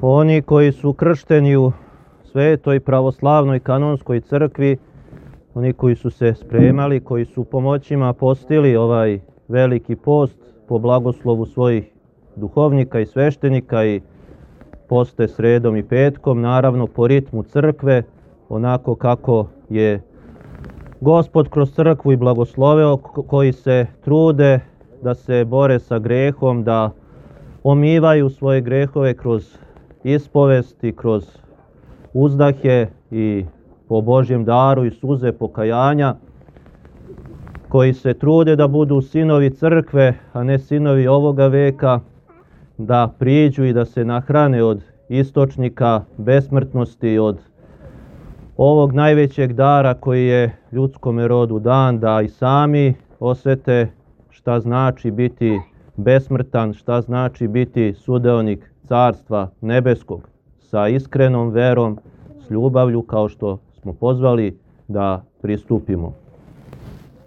Oni koji su kršteni u svetoj pravoslavnoj kanonskoj crkvi, oni koji su se spremali, koji su pomoćima postili ovaj veliki post po blagoslovu svojih duhovnika i sveštenika i poste sredom i petkom, naravno po ritmu crkve, onako kako je Gospod kroz crkvu i blagosloveo koji se trude da se bore sa grehom, da omivaju svoje grehove kroz ispovest i kroz uzdahe i po Božjem daru i suze pokajanja, koji se trude da budu sinovi crkve, a ne sinovi ovoga veka, da priđu i da se nahrane od istočnika besmrtnosti, od ovog najvećeg dara koji je ljudskome rodu dan, da i sami osete šta znači biti besmrtan, šta znači biti sudeonik carstva nebeskog, sa iskrenom verom, s ljubavlju kao što smo pozvali da pristupimo.